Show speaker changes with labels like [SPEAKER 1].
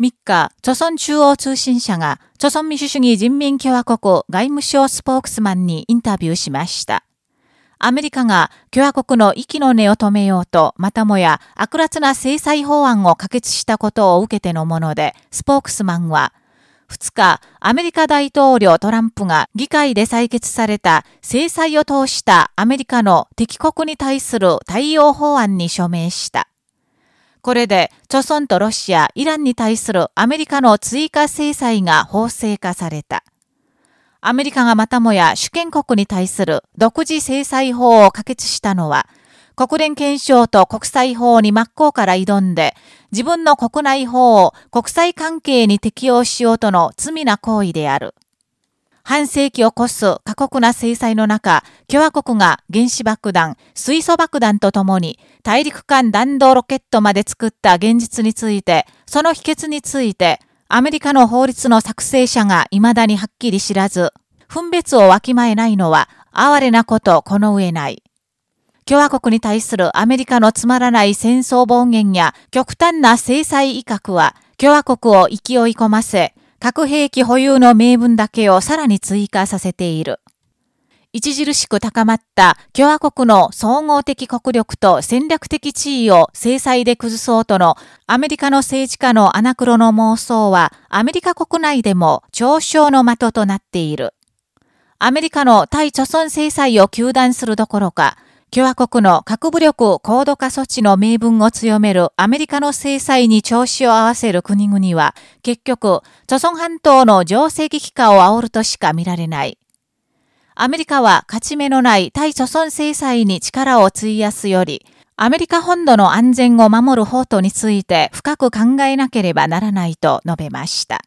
[SPEAKER 1] 3日、朝鮮中央通信社が、朝鮮民主主義人民共和国外務省スポークスマンにインタビューしました。アメリカが共和国の息の根を止めようと、またもや悪辣な制裁法案を可決したことを受けてのもので、スポークスマンは、2日、アメリカ大統領トランプが議会で採決された制裁を通したアメリカの敵国に対する対応法案に署名した。これで、著村とロシア、イランに対するアメリカの追加制裁が法制化された。アメリカがまたもや主権国に対する独自制裁法を可決したのは、国連憲章と国際法に真っ向から挑んで、自分の国内法を国際関係に適用しようとの罪な行為である。半世紀を超す過酷な制裁の中、共和国が原子爆弾、水素爆弾とともに大陸間弾道ロケットまで作った現実について、その秘訣について、アメリカの法律の作成者が未だにはっきり知らず、分別をわきまえないのは、哀れなことこの上ない。共和国に対するアメリカのつまらない戦争暴言や極端な制裁威嚇は、共和国を勢い込ませ、核兵器保有の名分だけをさらに追加させている。著しく高まった共和国の総合的国力と戦略的地位を制裁で崩そうとのアメリカの政治家のアナクロの妄想はアメリカ国内でも嘲笑の的となっている。アメリカの対貯村制裁を求断するどころか、共和国の核武力高度化措置の名分を強めるアメリカの制裁に調子を合わせる国々は、結局、著村半島の情勢激化を煽るとしか見られない。アメリカは勝ち目のない対著村制裁に力を費やすより、アメリカ本土の安全を守る法とについて深く考えなければならないと述べました。